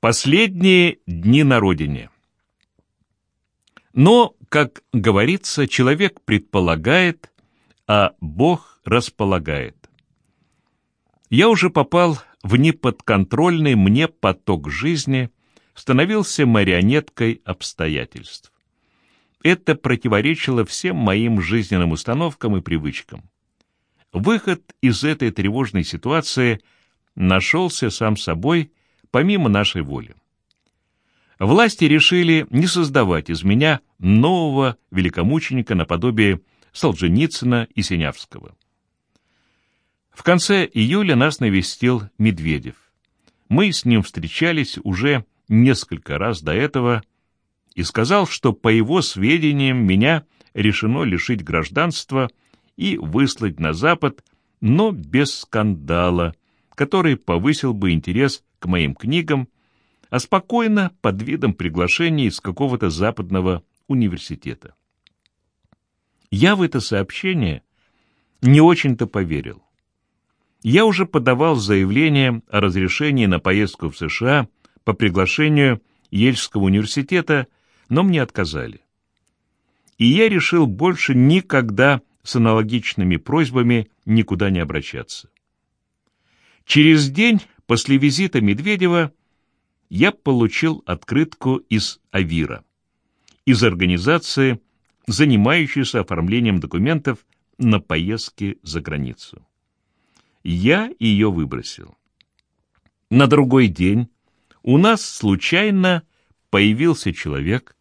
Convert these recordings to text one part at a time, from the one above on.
Последние дни на родине. Но, как говорится, человек предполагает, а Бог располагает. Я уже попал в неподконтрольный мне поток жизни, становился марионеткой обстоятельств. Это противоречило всем моим жизненным установкам и привычкам. Выход из этой тревожной ситуации нашелся сам собой, помимо нашей воли. Власти решили не создавать из меня нового великомученика наподобие Солженицына и Синявского. В конце июля нас навестил Медведев. Мы с ним встречались уже несколько раз до этого и сказал, что, по его сведениям, меня решено лишить гражданства и выслать на Запад, но без скандала, который повысил бы интерес к моим книгам, а спокойно под видом приглашения из какого-то западного университета. Я в это сообщение не очень-то поверил. Я уже подавал заявление о разрешении на поездку в США по приглашению Ельского университета, но мне отказали. И я решил больше никогда с аналогичными просьбами никуда не обращаться. Через день после визита Медведева я получил открытку из Авира, из организации, занимающейся оформлением документов на поездки за границу. Я ее выбросил. На другой день у нас случайно появился человек,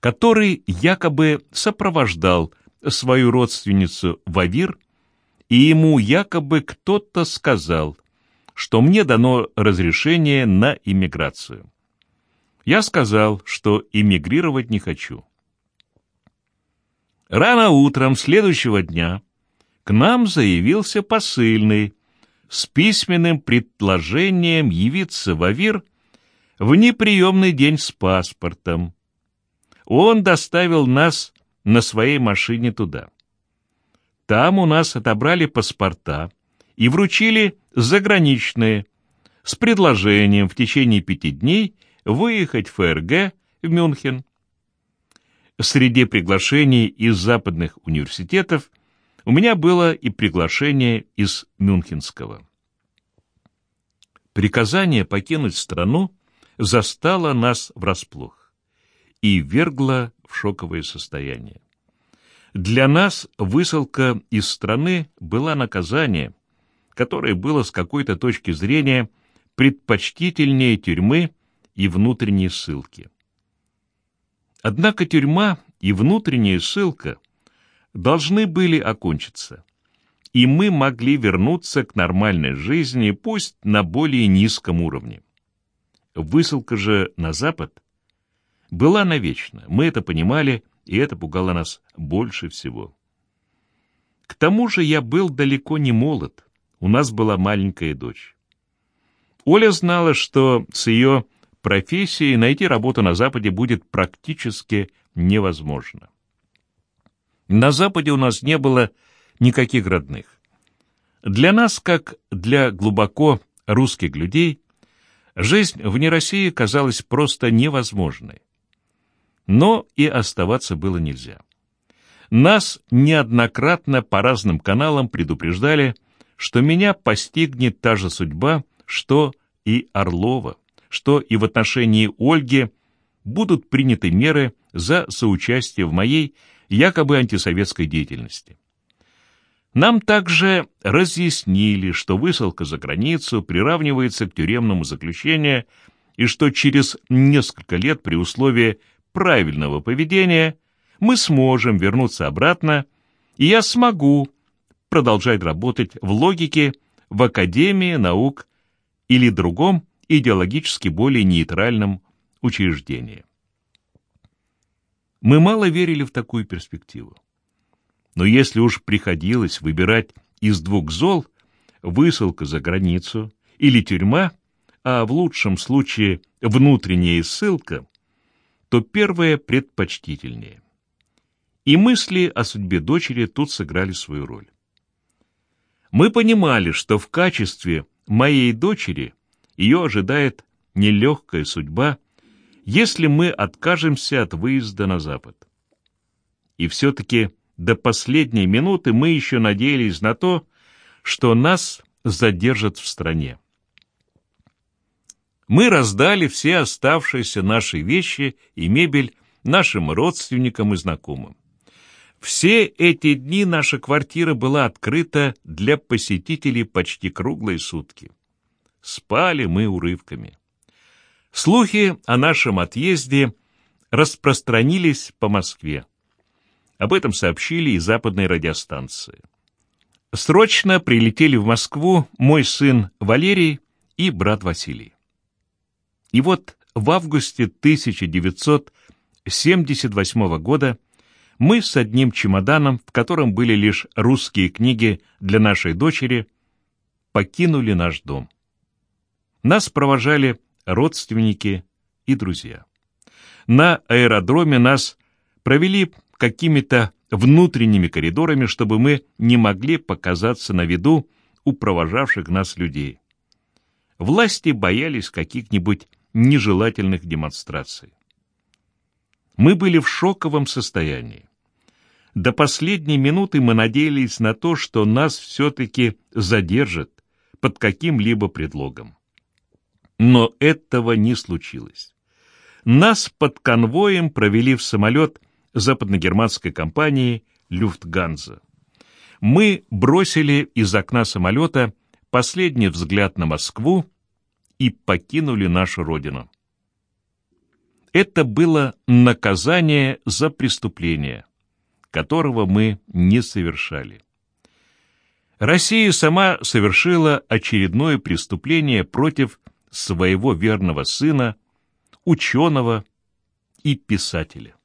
который якобы сопровождал свою родственницу в Авир, и ему якобы кто-то сказал, что мне дано разрешение на иммиграцию. Я сказал, что иммигрировать не хочу. Рано утром следующего дня к нам заявился посыльный с письменным предложением явиться в Авир в неприемный день с паспортом. Он доставил нас на своей машине туда. Там у нас отобрали паспорта и вручили заграничные с предложением в течение пяти дней выехать в ФРГ в Мюнхен. Среди приглашений из западных университетов у меня было и приглашение из Мюнхенского. Приказание покинуть страну застало нас врасплох и вергло в шоковое состояние. Для нас высылка из страны была наказание, которое было с какой-то точки зрения предпочтительнее тюрьмы и внутренней ссылки. Однако тюрьма и внутренняя ссылка должны были окончиться, и мы могли вернуться к нормальной жизни, пусть на более низком уровне. Высылка же на Запад была навечно, мы это понимали, и это пугало нас больше всего. К тому же я был далеко не молод, у нас была маленькая дочь. Оля знала, что с ее профессией найти работу на Западе будет практически невозможно. На Западе у нас не было никаких родных. Для нас, как для глубоко русских людей, жизнь вне России казалась просто невозможной. Но и оставаться было нельзя. Нас неоднократно по разным каналам предупреждали, что меня постигнет та же судьба, что и Орлова, что и в отношении Ольги будут приняты меры за соучастие в моей якобы антисоветской деятельности. Нам также разъяснили, что высылка за границу приравнивается к тюремному заключению и что через несколько лет при условии правильного поведения мы сможем вернуться обратно, и я смогу продолжать работать в логике в Академии наук или другом идеологически более нейтральном учреждении. Мы мало верили в такую перспективу. Но если уж приходилось выбирать из двух зол, высылка за границу или тюрьма, а в лучшем случае внутренняя ссылка, то первое предпочтительнее. И мысли о судьбе дочери тут сыграли свою роль. Мы понимали, что в качестве моей дочери ее ожидает нелегкая судьба, если мы откажемся от выезда на Запад. И все-таки до последней минуты мы еще надеялись на то, что нас задержат в стране. Мы раздали все оставшиеся наши вещи и мебель нашим родственникам и знакомым. Все эти дни наша квартира была открыта для посетителей почти круглые сутки. Спали мы урывками. Слухи о нашем отъезде распространились по Москве. Об этом сообщили и западные радиостанции. Срочно прилетели в Москву мой сын Валерий и брат Василий. И вот в августе 1978 года мы с одним чемоданом, в котором были лишь русские книги для нашей дочери, покинули наш дом. Нас провожали родственники и друзья. На аэродроме нас провели какими-то внутренними коридорами, чтобы мы не могли показаться на виду у провожавших нас людей. Власти боялись каких-нибудь нежелательных демонстраций. Мы были в шоковом состоянии. До последней минуты мы надеялись на то, что нас все-таки задержат под каким-либо предлогом. Но этого не случилось. Нас под конвоем провели в самолет западногерманской компании «Люфтганза». Мы бросили из окна самолета последний взгляд на Москву и покинули нашу родину. Это было наказание за преступление, которого мы не совершали. Россия сама совершила очередное преступление против своего верного сына, ученого и писателя.